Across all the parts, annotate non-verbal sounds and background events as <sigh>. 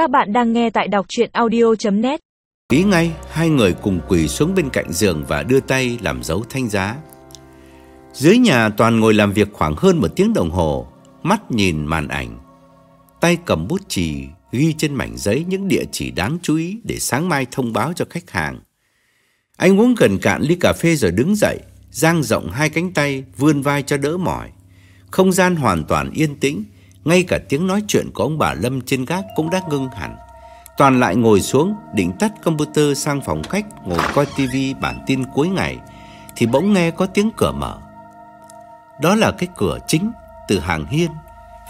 Các bạn đang nghe tại đọc chuyện audio.net Ý ngay, hai người cùng quỳ xuống bên cạnh giường và đưa tay làm dấu thanh giá. Dưới nhà toàn ngồi làm việc khoảng hơn một tiếng đồng hồ, mắt nhìn màn ảnh. Tay cầm bút chì, ghi trên mảnh giấy những địa chỉ đáng chú ý để sáng mai thông báo cho khách hàng. Anh uống gần cạn ly cà phê rồi đứng dậy, dang rộng hai cánh tay, vươn vai cho đỡ mỏi. Không gian hoàn toàn yên tĩnh, ngay cả tiếng nói chuyện của ông bà Lâm trên gác cũng đã ngưng hẳn. Toàn lại ngồi xuống, định tắt computer sang phòng khách, ngồi coi tivi bản tin cuối ngày, thì bỗng nghe có tiếng cửa mở. Đó là cái cửa chính từ hàng hiên,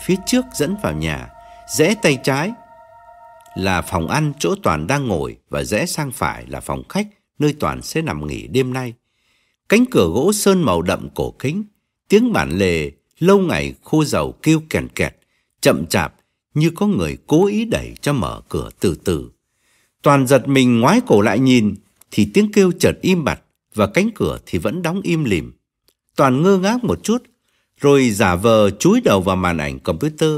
phía trước dẫn vào nhà, rẽ tay trái là phòng ăn chỗ Toàn đang ngồi và rẽ sang phải là phòng khách nơi Toàn sẽ nằm nghỉ đêm nay. Cánh cửa gỗ sơn màu đậm cổ kính, tiếng bản lề lâu ngày khô dầu kêu kèn kẹt, chậm chạp như có người cố ý đẩy cho mở cửa từ từ. Toàn giật mình ngoái cổ lại nhìn thì tiếng kêu chợt im bặt và cánh cửa thì vẫn đóng im lìm. Toàn ngơ ngác một chút rồi giả vờ chúi đầu vào màn ảnh computer,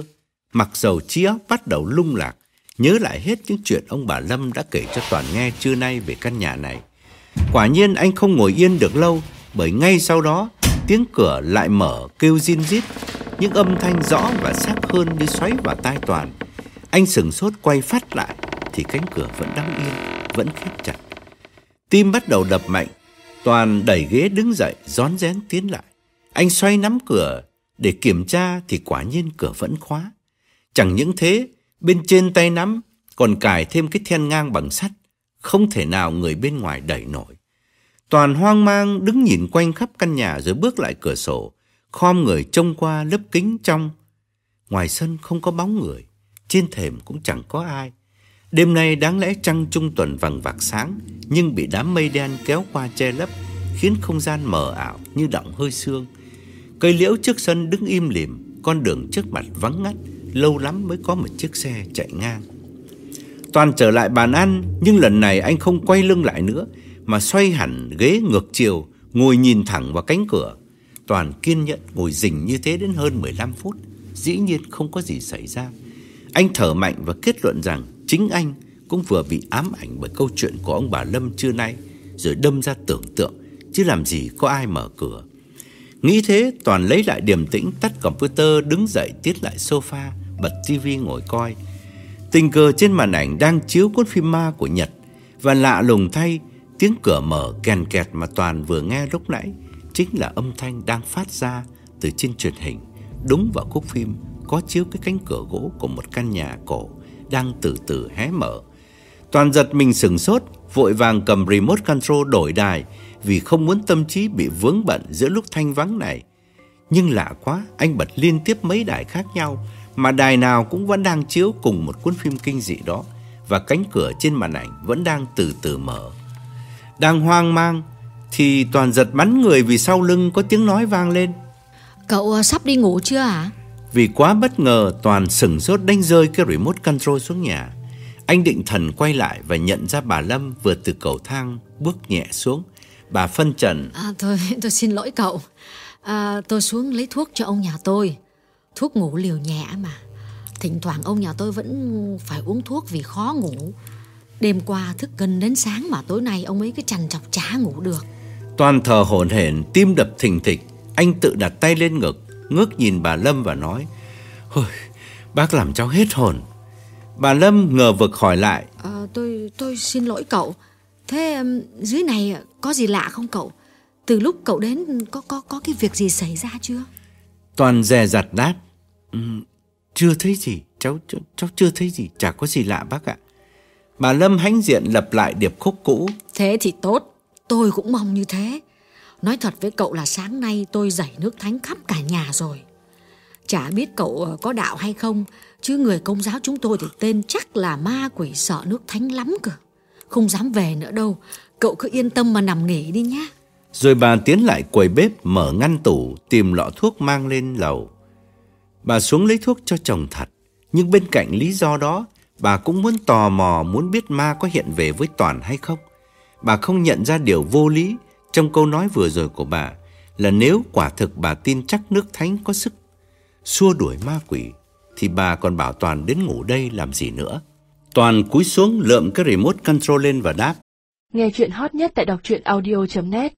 mặc dầu trí óc bắt đầu lung lạc, nhớ lại hết những chuyện ông bà Lâm đã kể cho Toàn nghe trưa nay về căn nhà này. Quả nhiên anh không ngồi yên được lâu bởi ngay sau đó tiếng cửa lại mở kêu zin rít, những âm thanh rõ và sắc hơn như xoáy vào tai Toàn. Anh sừng sốt quay phát lại thì cánh cửa vẫn đóng yên, vẫn khép chặt. Tim bắt đầu đập mạnh, Toàn đẩy ghế đứng dậy, rón rén tiến lại. Anh xoay nắm cửa để kiểm tra thì quả nhiên cửa vẫn khóa. Chẳng những thế, bên trên tay nắm còn cài thêm cái then ngang bằng sắt, không thể nào người bên ngoài đẩy nổi. Toàn hoang mang đứng nhìn quanh khắp căn nhà rồi bước lại cửa sổ, khom người trông qua lớp kính trong. Ngoài sân không có bóng người, trên thềm cũng chẳng có ai. Đêm nay đáng lẽ trăng trung tuần vàng vạc sáng, nhưng bị đám mây đen kéo qua che lấp, khiến không gian mờ ảo như động hơi sương. Cây liễu trước sân đứng im lìm, con đường trước mặt vắng ngắt, lâu lắm mới có một chiếc xe chạy ngang. Toàn trở lại bàn ăn, nhưng lần này anh không quay lưng lại nữa, mà xoay hẳn ghế ngược chiều, ngồi nhìn thẳng vào cánh cửa. Toàn kiên nhẫn ngồi rình như thế đến hơn 15 phút, dĩ nhiên không có gì xảy ra. Anh thở mạnh và kết luận rằng chính anh cũng vừa bị ám ảnh bởi câu chuyện của ông bà Lâm trưa nay, rồi đâm ra tưởng tượng, chứ làm gì có ai mở cửa. Nghĩ thế, Toàn lấy lại điềm tĩnh, tắt computer, đứng dậy tiết lại sofa, bật tivi ngồi coi. Tình cờ trên màn ảnh đang chiếu cuốn phim ma của Nhật, và lạ lùng thay, tiếng cửa mở kèn kẹt mà Toàn vừa nghe lúc nãy chính là âm thanh đang phát ra từ trên truyền hình, đúng vào khúc phim có chiếu cái cánh cửa gỗ của một căn nhà cổ đang từ từ hé mở. Toàn giật mình sừng sốt, vội vàng cầm remote control đổi đài vì không muốn tâm trí bị vướng bận giữa lúc thanh vắng này. Nhưng lạ quá, anh bật liên tiếp mấy đài khác nhau mà đài nào cũng vẫn đang chiếu cùng một cuốn phim kinh dị đó và cánh cửa trên màn ảnh vẫn đang từ từ mở. Đang hoang mang thì toàn giật bắn người vì sau lưng có tiếng nói vang lên. Cậu à, sắp đi ngủ chưa hả? Vì quá bất ngờ toàn sừng sốt đánh rơi cái remote control xuống nhà. Anh định thần quay lại và nhận ra bà Lâm vừa từ cầu thang bước nhẹ xuống. Bà phân trần. À, thôi, <laughs> tôi xin lỗi cậu. À, tôi xuống lấy thuốc cho ông nhà tôi. Thuốc ngủ liều nhẹ mà. Thỉnh thoảng ông nhà tôi vẫn phải uống thuốc vì khó ngủ. Đêm qua thức gần đến sáng mà tối nay ông ấy cứ chằn chọc chả ngủ được. Toàn thở hổn hển, tim đập thình thịch. Anh tự đặt tay lên ngực, ngước nhìn bà Lâm và nói: "Ôi, bác làm cháu hết hồn." Bà Lâm ngờ vực hỏi lại: à, "Tôi tôi xin lỗi cậu. Thế dưới này có gì lạ không cậu? Từ lúc cậu đến có có có cái việc gì xảy ra chưa?" Toàn dè dặt đáp: um, "Chưa thấy gì, cháu, cháu cháu chưa thấy gì, chả có gì lạ bác ạ." Bà Lâm hãnh diện lập lại điệp khúc cũ. Thế thì tốt, tôi cũng mong như thế. Nói thật với cậu là sáng nay tôi dảy nước thánh khắp cả nhà rồi. Chả biết cậu ờ, có đạo hay không, chứ người công giáo chúng tôi thì tên chắc là ma quỷ sợ nước thánh lắm cơ. Không dám về nữa đâu, cậu cứ yên tâm mà nằm nghỉ đi nhé. Rồi bà tiến lại quầy bếp mở ngăn tủ tìm lọ thuốc mang lên lầu. Bà xuống lấy thuốc cho chồng thật, nhưng bên cạnh lý do đó Bà cũng muốn tò mò muốn biết ma có hiện về với Toàn hay không. Bà không nhận ra điều vô lý trong câu nói vừa rồi của bà, là nếu quả thực bà tin chắc nước thánh có sức xua đuổi ma quỷ, thì bà còn bảo Toàn đến ngủ đây làm gì nữa. Toàn cúi xuống lượm cái remote control lên và đáp. Nghe chuyện hot nhất tại đọc truyện audio.net